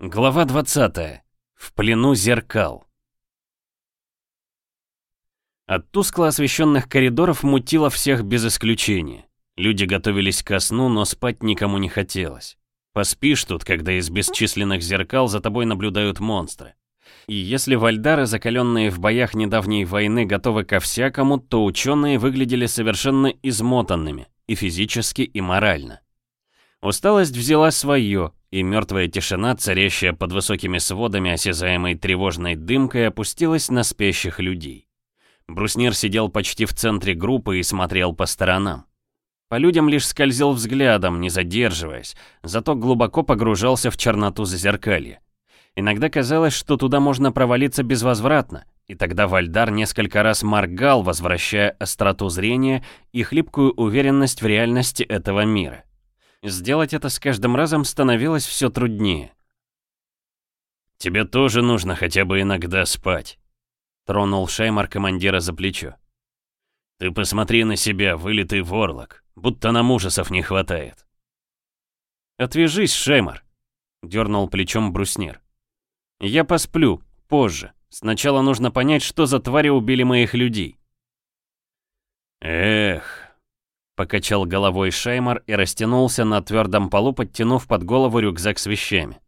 Глава 20. В плену зеркал. От тускло освещенных коридоров мутило всех без исключения. Люди готовились ко сну, но спать никому не хотелось. Поспишь тут, когда из бесчисленных зеркал за тобой наблюдают монстры. И если вальдары, закаленные в боях недавней войны, готовы ко всякому, то ученые выглядели совершенно измотанными, и физически, и морально. Усталость взяла свое, и мертвая тишина, царящая под высокими сводами, осязаемой тревожной дымкой, опустилась на спящих людей. Бруснир сидел почти в центре группы и смотрел по сторонам. По людям лишь скользил взглядом, не задерживаясь, зато глубоко погружался в черноту зазеркалья. Иногда казалось, что туда можно провалиться безвозвратно, и тогда Вальдар несколько раз моргал, возвращая остроту зрения и хлипкую уверенность в реальности этого мира. Сделать это с каждым разом становилось все труднее. «Тебе тоже нужно хотя бы иногда спать», — тронул Шаймар командира за плечо. «Ты посмотри на себя, вылитый ворлок, будто нам ужасов не хватает». «Отвяжись, Шаймар», — дернул плечом бруснир. «Я посплю, позже. Сначала нужно понять, что за твари убили моих людей». «Эх», Покачал головой Шеймар и растянулся на твердом полу, подтянув под голову рюкзак с вещами.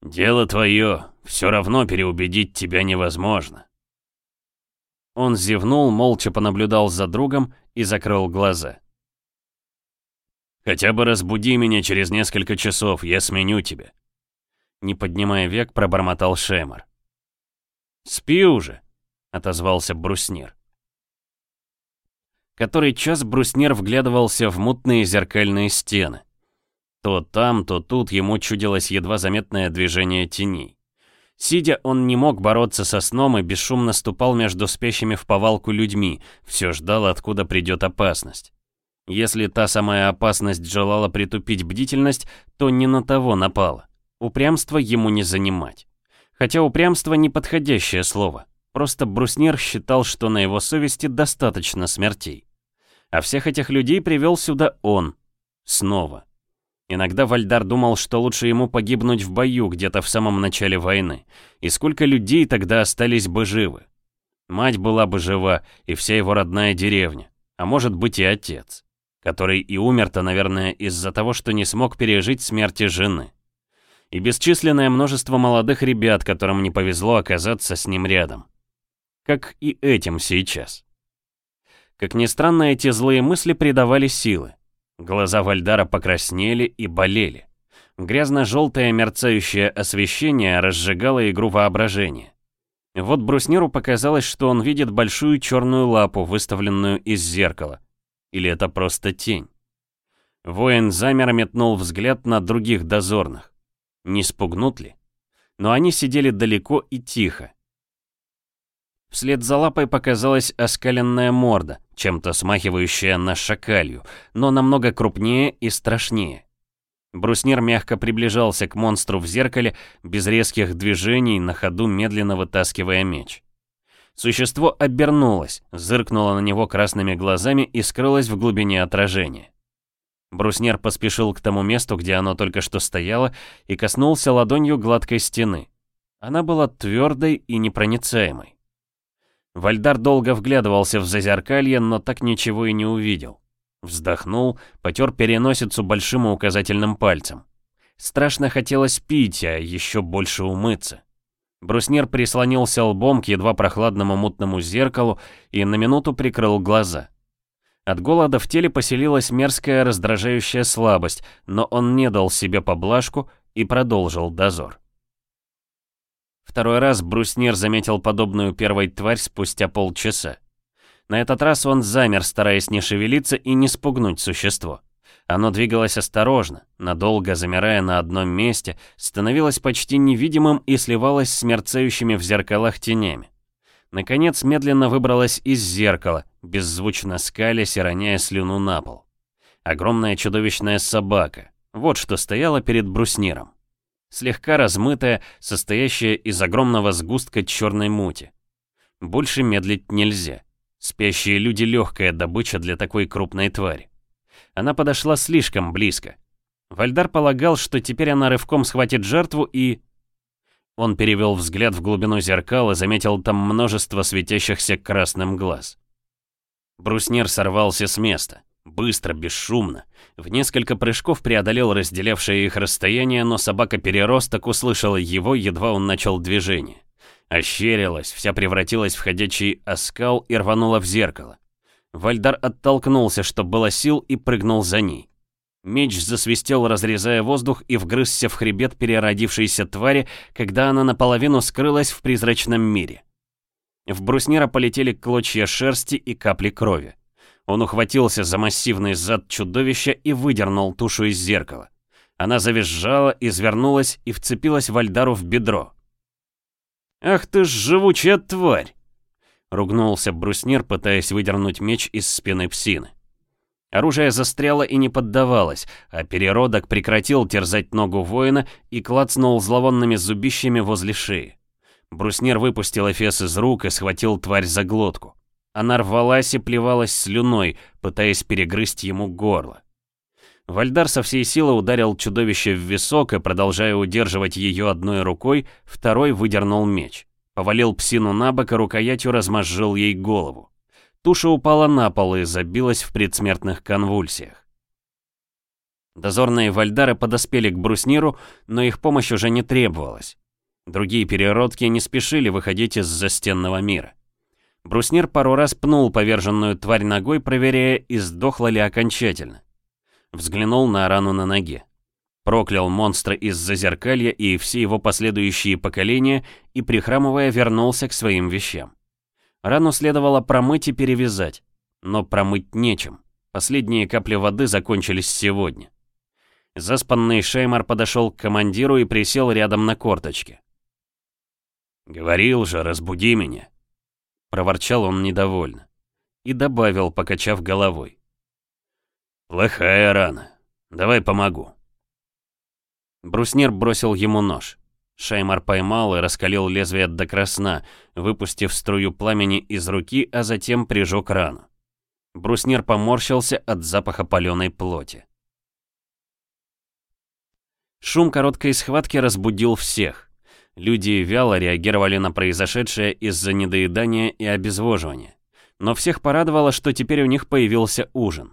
«Дело твое, все равно переубедить тебя невозможно». Он зевнул, молча понаблюдал за другом и закрыл глаза. «Хотя бы разбуди меня через несколько часов, я сменю тебя». Не поднимая век, пробормотал Шеймар. «Спи уже», — отозвался бруснир. Который час бруснер вглядывался в мутные зеркальные стены. То там, то тут ему чудилось едва заметное движение теней. Сидя, он не мог бороться со сном и бесшумно ступал между спящими в повалку людьми, все ждал, откуда придет опасность. Если та самая опасность желала притупить бдительность, то не на того напала. Упрямство ему не занимать. Хотя упрямство — неподходящее слово. Просто Бруснер считал, что на его совести достаточно смертей. А всех этих людей привел сюда он. Снова. Иногда Вальдар думал, что лучше ему погибнуть в бою где-то в самом начале войны. И сколько людей тогда остались бы живы? Мать была бы жива, и вся его родная деревня. А может быть и отец, который и умер-то, наверное, из-за того, что не смог пережить смерти жены. И бесчисленное множество молодых ребят, которым не повезло оказаться с ним рядом. Как и этим сейчас. Как ни странно, эти злые мысли придавали силы. Глаза Вальдара покраснели и болели. Грязно-желтое мерцающее освещение разжигало игру воображения. Вот брусниру показалось, что он видит большую черную лапу, выставленную из зеркала. Или это просто тень? Воин замер метнул взгляд на других дозорных. Не спугнут ли? Но они сидели далеко и тихо. Вслед за лапой показалась оскаленная морда чем-то смахивающее на шакалью, но намного крупнее и страшнее. Бруснир мягко приближался к монстру в зеркале, без резких движений, на ходу медленно вытаскивая меч. Существо обернулось, зыркнуло на него красными глазами и скрылось в глубине отражения. Бруснер поспешил к тому месту, где оно только что стояло, и коснулся ладонью гладкой стены. Она была твердой и непроницаемой. Вальдар долго вглядывался в зазеркалье, но так ничего и не увидел. Вздохнул, потер переносицу большим и указательным пальцем. Страшно хотелось пить, а еще больше умыться. Бруснер прислонился лбом к едва прохладному мутному зеркалу и на минуту прикрыл глаза. От голода в теле поселилась мерзкая раздражающая слабость, но он не дал себе поблажку и продолжил дозор. Второй раз бруснир заметил подобную первой тварь спустя полчаса. На этот раз он замер, стараясь не шевелиться и не спугнуть существо. Оно двигалось осторожно, надолго замирая на одном месте, становилось почти невидимым и сливалось с мерцающими в зеркалах тенями. Наконец, медленно выбралось из зеркала, беззвучно скалясь и роняя слюну на пол. Огромная чудовищная собака. Вот что стояло перед брусниром слегка размытая, состоящая из огромного сгустка черной мути. Больше медлить нельзя. Спящие люди — легкая добыча для такой крупной твари. Она подошла слишком близко. Вальдар полагал, что теперь она рывком схватит жертву и... Он перевел взгляд в глубину зеркала, и заметил там множество светящихся красным глаз. Бруснир сорвался с места. Быстро, бесшумно. В несколько прыжков преодолел разделявшее их расстояние, но собака-переросток услышала его, едва он начал движение. Ощерилась, вся превратилась в ходячий оскал и рванула в зеркало. Вальдар оттолкнулся, что было сил, и прыгнул за ней. Меч засвистел, разрезая воздух, и вгрызся в хребет переродившейся твари, когда она наполовину скрылась в призрачном мире. В бруснира полетели клочья шерсти и капли крови. Он ухватился за массивный зад чудовища и выдернул тушу из зеркала. Она завизжала, извернулась и вцепилась Вальдару в бедро. «Ах ты ж живучая тварь!» — ругнулся бруснир, пытаясь выдернуть меч из спины псины. Оружие застряло и не поддавалось, а переродок прекратил терзать ногу воина и клацнул зловонными зубищами возле шеи. Бруснир выпустил Эфес из рук и схватил тварь за глотку. Она рвалась и плевалась слюной, пытаясь перегрызть ему горло. Вальдар со всей силы ударил чудовище в висок и, продолжая удерживать ее одной рукой, второй выдернул меч. Повалил псину на бок и рукоятью размозжил ей голову. Туша упала на пол и забилась в предсмертных конвульсиях. Дозорные вальдары подоспели к брусниру, но их помощь уже не требовалась. Другие переродки не спешили выходить из застенного мира. Бруснир пару раз пнул поверженную тварь ногой, проверяя, издохла ли окончательно. Взглянул на рану на ноге. Проклял монстра из-за зеркалья и все его последующие поколения и, прихрамывая, вернулся к своим вещам. Рану следовало промыть и перевязать, но промыть нечем. Последние капли воды закончились сегодня. Заспанный Шеймар подошел к командиру и присел рядом на корточке. «Говорил же, разбуди меня», — проворчал он недовольно. И добавил, покачав головой. «Плохая рана. Давай помогу». Бруснир бросил ему нож. Шаймар поймал и раскалил лезвие до красна, выпустив струю пламени из руки, а затем прижег рану. Бруснир поморщился от запаха паленой плоти. Шум короткой схватки разбудил всех. Люди вяло реагировали на произошедшее из-за недоедания и обезвоживания. Но всех порадовало, что теперь у них появился ужин.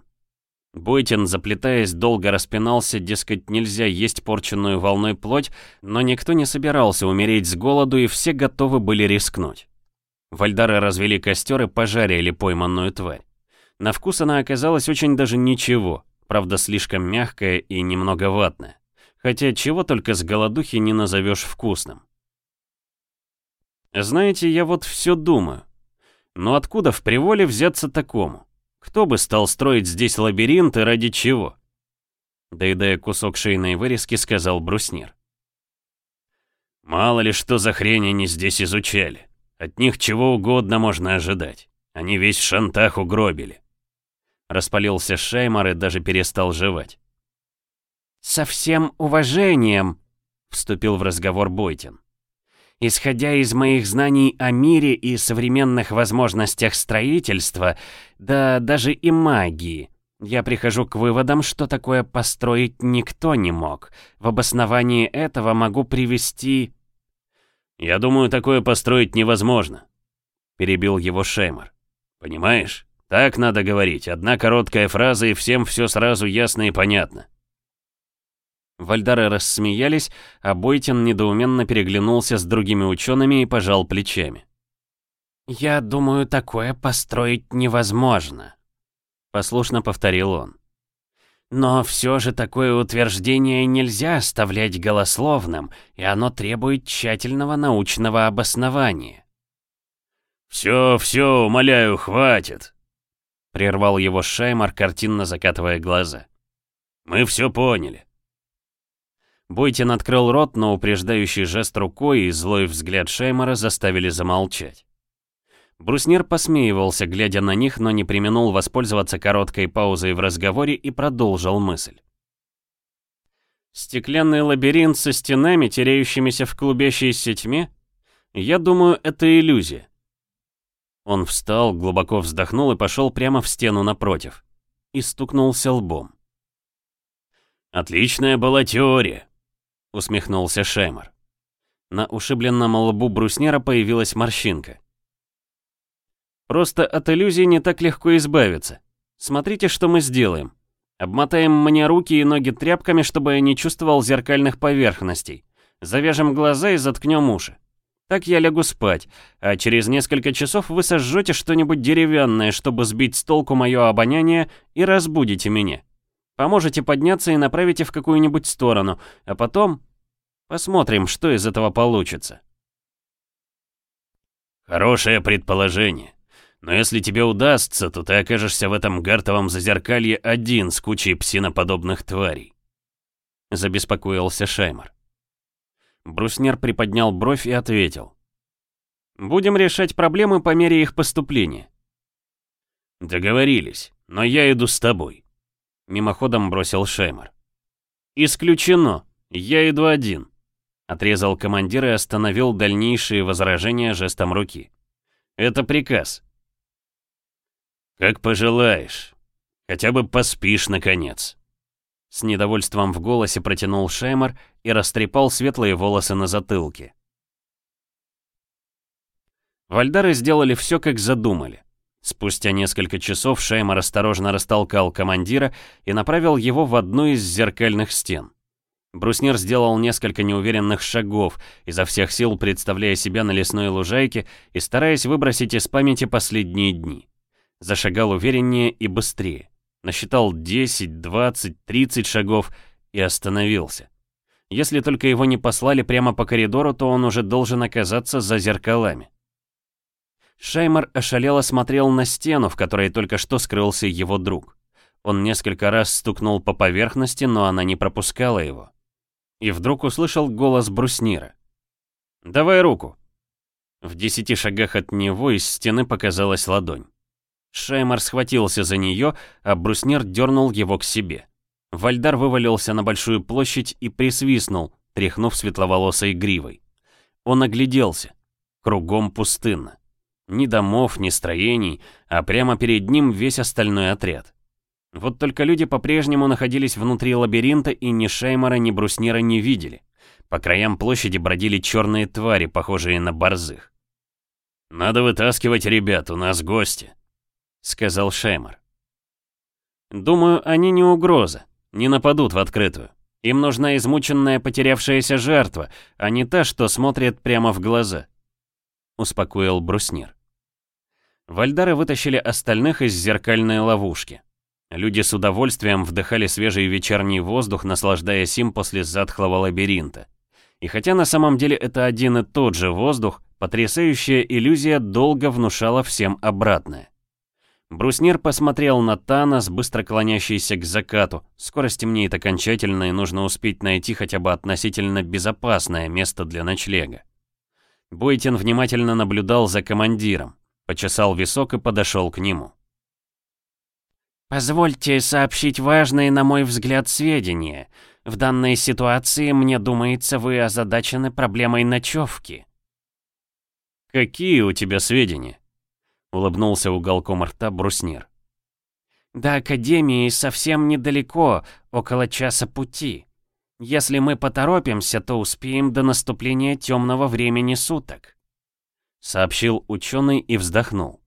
Бойтин, заплетаясь, долго распинался, дескать, нельзя есть порченную волной плоть, но никто не собирался умереть с голоду, и все готовы были рискнуть. Вальдары развели костер и пожарили пойманную тварь. На вкус она оказалась очень даже ничего, правда, слишком мягкая и немного ватная. Хотя чего только с голодухи не назовешь вкусным. Знаете, я вот все думаю. Но откуда в Приволе взяться такому? Кто бы стал строить здесь лабиринт и ради чего? Доедая кусок шейной вырезки, сказал бруснир. Мало ли что за хрень они здесь изучали. От них чего угодно можно ожидать. Они весь шантах угробили. Распалился Шаймар и даже перестал жевать. «Со всем уважением!» — вступил в разговор Бойтин. Исходя из моих знаний о мире и современных возможностях строительства, да даже и магии, я прихожу к выводам, что такое построить никто не мог. В обосновании этого могу привести... «Я думаю, такое построить невозможно», — перебил его Шеймар. «Понимаешь? Так надо говорить. Одна короткая фраза, и всем все сразу ясно и понятно». Вальдары рассмеялись, а Бойтин недоуменно переглянулся с другими учеными и пожал плечами. «Я думаю, такое построить невозможно», — послушно повторил он. «Но все же такое утверждение нельзя оставлять голословным, и оно требует тщательного научного обоснования». «Все, все, умоляю, хватит!» — прервал его Шаймар, картинно закатывая глаза. «Мы все поняли. Бойтин открыл рот, но упреждающий жест рукой и злой взгляд Шеймара заставили замолчать. Бруснир посмеивался, глядя на них, но не применул воспользоваться короткой паузой в разговоре и продолжил мысль. «Стеклянный лабиринт со стенами, теряющимися в клубящейся тьме? Я думаю, это иллюзия». Он встал, глубоко вздохнул и пошел прямо в стену напротив. И стукнулся лбом. «Отличная была теория», усмехнулся Шеймер. На ушибленном лбу бруснера появилась морщинка. «Просто от иллюзий не так легко избавиться. Смотрите, что мы сделаем. Обмотаем мне руки и ноги тряпками, чтобы я не чувствовал зеркальных поверхностей. Завяжем глаза и заткнем уши. Так я лягу спать, а через несколько часов вы сожжете что-нибудь деревянное, чтобы сбить с толку мое обоняние и разбудите меня. Поможете подняться и направите в какую-нибудь сторону, а потом посмотрим, что из этого получится. Хорошее предположение. Но если тебе удастся, то ты окажешься в этом гартовом зазеркалье один с кучей псиноподобных тварей. Забеспокоился Шаймар. Бруснер приподнял бровь и ответил. Будем решать проблемы по мере их поступления. Договорились, но я иду с тобой. — мимоходом бросил Шеймер. «Исключено. Я иду один», — отрезал командир и остановил дальнейшие возражения жестом руки. «Это приказ». «Как пожелаешь. Хотя бы поспишь, наконец». С недовольством в голосе протянул Шеймер и растрепал светлые волосы на затылке. Вальдары сделали все, как задумали. Спустя несколько часов Шеймар осторожно растолкал командира и направил его в одну из зеркальных стен. Бруснир сделал несколько неуверенных шагов, изо всех сил представляя себя на лесной лужайке и стараясь выбросить из памяти последние дни. Зашагал увереннее и быстрее. Насчитал 10, 20, 30 шагов и остановился. Если только его не послали прямо по коридору, то он уже должен оказаться за зеркалами. Шеймар ошалело смотрел на стену, в которой только что скрылся его друг. Он несколько раз стукнул по поверхности, но она не пропускала его. И вдруг услышал голос бруснира. «Давай руку!» В десяти шагах от него из стены показалась ладонь. Шеймар схватился за нее, а бруснир дернул его к себе. Вальдар вывалился на большую площадь и присвистнул, тряхнув светловолосой гривой. Он огляделся. Кругом пустынно. Ни домов, ни строений, а прямо перед ним весь остальной отряд. Вот только люди по-прежнему находились внутри лабиринта и ни Шеймара, ни Бруснира не видели. По краям площади бродили черные твари, похожие на борзых. «Надо вытаскивать ребят, у нас гости», — сказал Шеймар. «Думаю, они не угроза, не нападут в открытую. Им нужна измученная потерявшаяся жертва, а не та, что смотрит прямо в глаза», — успокоил Бруснир. Вальдары вытащили остальных из зеркальной ловушки. Люди с удовольствием вдыхали свежий вечерний воздух, наслаждаясь им после затхлого лабиринта. И хотя на самом деле это один и тот же воздух, потрясающая иллюзия долго внушала всем обратное. Бруснир посмотрел на Танос, быстро клонящийся к закату. Скоро стемнеет окончательно, и нужно успеть найти хотя бы относительно безопасное место для ночлега. Бойтин внимательно наблюдал за командиром. Почесал висок и подошел к нему. «Позвольте сообщить важные, на мой взгляд, сведения. В данной ситуации, мне думается, вы озадачены проблемой ночевки». «Какие у тебя сведения?» — улыбнулся уголком рта бруснир. «До Академии совсем недалеко, около часа пути. Если мы поторопимся, то успеем до наступления темного времени суток» сообщил ученый и вздохнул.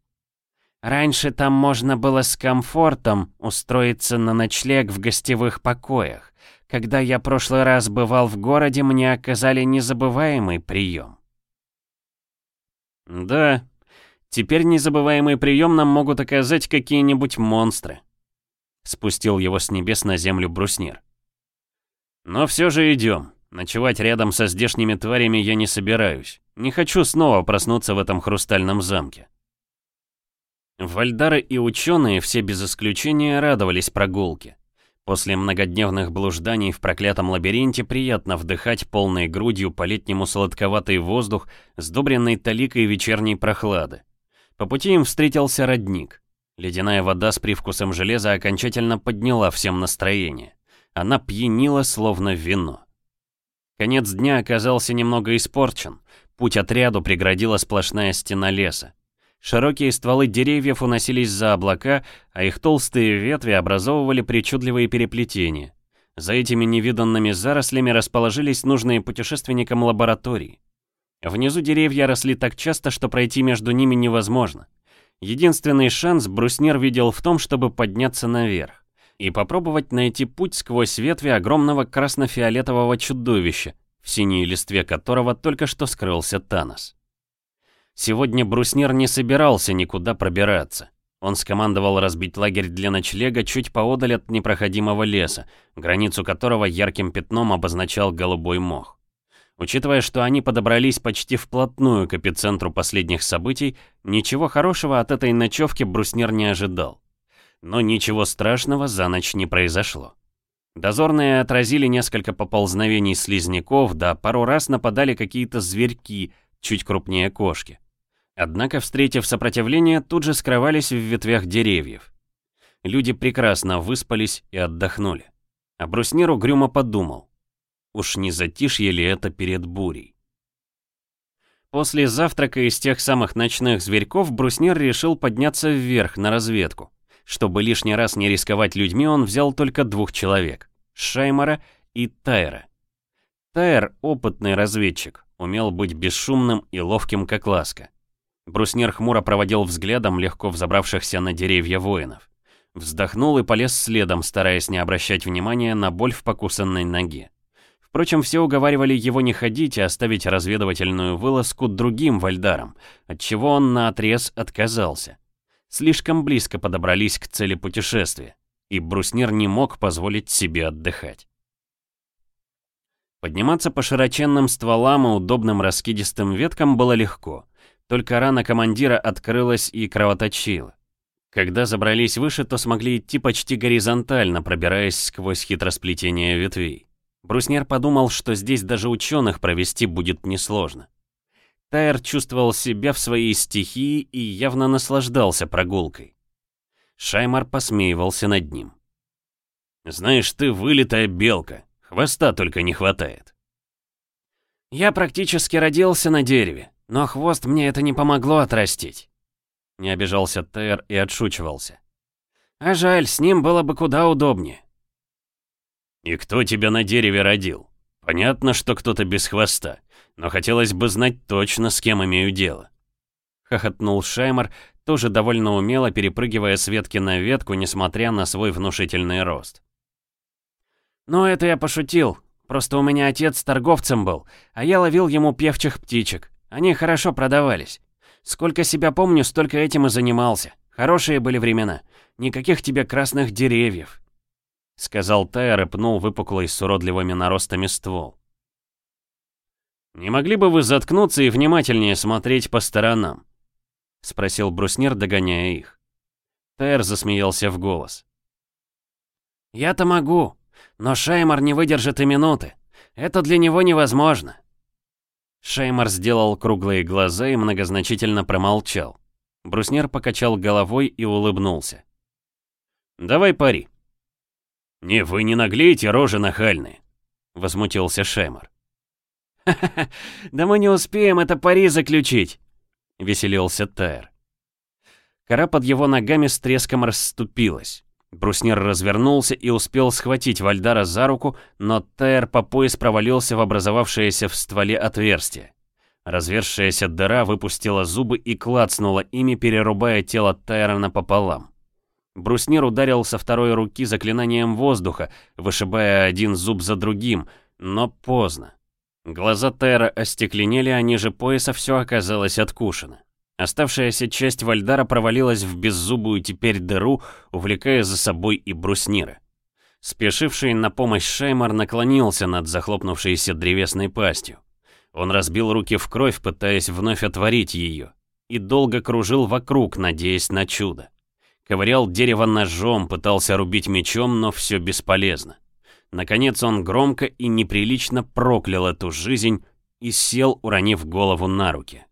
Раньше там можно было с комфортом устроиться на ночлег в гостевых покоях. Когда я прошлый раз бывал в городе, мне оказали незабываемый прием. Да, теперь незабываемый прием нам могут оказать какие-нибудь монстры. Спустил его с небес на землю бруснир. Но все же идем. Ночевать рядом со здешними тварями я не собираюсь. Не хочу снова проснуться в этом хрустальном замке. Вальдары и ученые все без исключения радовались прогулке. После многодневных блужданий в проклятом лабиринте приятно вдыхать полной грудью по-летнему сладковатый воздух, сдобренный таликой вечерней прохлады. По пути им встретился родник. Ледяная вода с привкусом железа окончательно подняла всем настроение. Она пьянила, словно вино. Конец дня оказался немного испорчен. Путь отряду преградила сплошная стена леса. Широкие стволы деревьев уносились за облака, а их толстые ветви образовывали причудливые переплетения. За этими невиданными зарослями расположились нужные путешественникам лаборатории. Внизу деревья росли так часто, что пройти между ними невозможно. Единственный шанс бруснер видел в том, чтобы подняться наверх и попробовать найти путь сквозь ветви огромного красно-фиолетового чудовища, в синей листве которого только что скрылся Танос. Сегодня бруснир не собирался никуда пробираться. Он скомандовал разбить лагерь для ночлега чуть поодаль от непроходимого леса, границу которого ярким пятном обозначал голубой мох. Учитывая, что они подобрались почти вплотную к эпицентру последних событий, ничего хорошего от этой ночевки бруснир не ожидал. Но ничего страшного за ночь не произошло. Дозорные отразили несколько поползновений слизняков, да пару раз нападали какие-то зверьки, чуть крупнее кошки. Однако, встретив сопротивление, тут же скрывались в ветвях деревьев. Люди прекрасно выспались и отдохнули. А бруснир угрюмо подумал, уж не затишье ли это перед бурей. После завтрака из тех самых ночных зверьков бруснир решил подняться вверх на разведку. Чтобы лишний раз не рисковать людьми, он взял только двух человек. Шаймара и Тайра. Тайр — опытный разведчик, умел быть бесшумным и ловким, как ласка. Бруснер хмуро проводил взглядом легко взобравшихся на деревья воинов. Вздохнул и полез следом, стараясь не обращать внимания на боль в покусанной ноге. Впрочем, все уговаривали его не ходить и оставить разведывательную вылазку другим вальдарам, отчего он наотрез отказался. Слишком близко подобрались к цели путешествия и бруснир не мог позволить себе отдыхать. Подниматься по широченным стволам и удобным раскидистым веткам было легко, только рана командира открылась и кровоточила. Когда забрались выше, то смогли идти почти горизонтально, пробираясь сквозь хитросплетение ветвей. Бруснер подумал, что здесь даже ученых провести будет несложно. Тайр чувствовал себя в своей стихии и явно наслаждался прогулкой. Шаймар посмеивался над ним. «Знаешь, ты вылитая белка, хвоста только не хватает». «Я практически родился на дереве, но хвост мне это не помогло отрастить». Не обижался Тер и отшучивался. «А жаль, с ним было бы куда удобнее». «И кто тебя на дереве родил? Понятно, что кто-то без хвоста, но хотелось бы знать точно, с кем имею дело». Хохотнул Шаймар, тоже довольно умело перепрыгивая с ветки на ветку, несмотря на свой внушительный рост. «Ну, это я пошутил. Просто у меня отец торговцем был, а я ловил ему певчих птичек. Они хорошо продавались. Сколько себя помню, столько этим и занимался. Хорошие были времена. Никаких тебе красных деревьев», — сказал Тайер и пнул выпуклый с уродливыми наростами ствол. «Не могли бы вы заткнуться и внимательнее смотреть по сторонам? — спросил Бруснер, догоняя их. Тайр засмеялся в голос. «Я-то могу, но Шеймар не выдержит и минуты. Это для него невозможно». Шеймар сделал круглые глаза и многозначительно промолчал. Бруснер покачал головой и улыбнулся. «Давай пари». «Не, вы не наглеете, рожи нахальные», — возмутился Шеймар. «Ха-ха-ха, да мы не успеем это пари заключить», — веселился Тайр. Кора под его ногами с треском расступилась. Бруснир развернулся и успел схватить Вальдара за руку, но Тайр по пояс провалился в образовавшееся в стволе отверстие. Разверзшаяся дыра выпустила зубы и клацнула ими, перерубая тело Тайра напополам. Бруснир ударил со второй руки заклинанием воздуха, вышибая один зуб за другим, но поздно. Глаза Тайра остекленели, а ниже пояса все оказалось откушено. Оставшаяся часть Вальдара провалилась в беззубую теперь дыру, увлекая за собой и бруснира. Спешивший на помощь Шеймар наклонился над захлопнувшейся древесной пастью. Он разбил руки в кровь, пытаясь вновь отворить ее, и долго кружил вокруг, надеясь на чудо. Ковырял дерево ножом, пытался рубить мечом, но все бесполезно. Наконец он громко и неприлично проклял эту жизнь и сел, уронив голову на руки.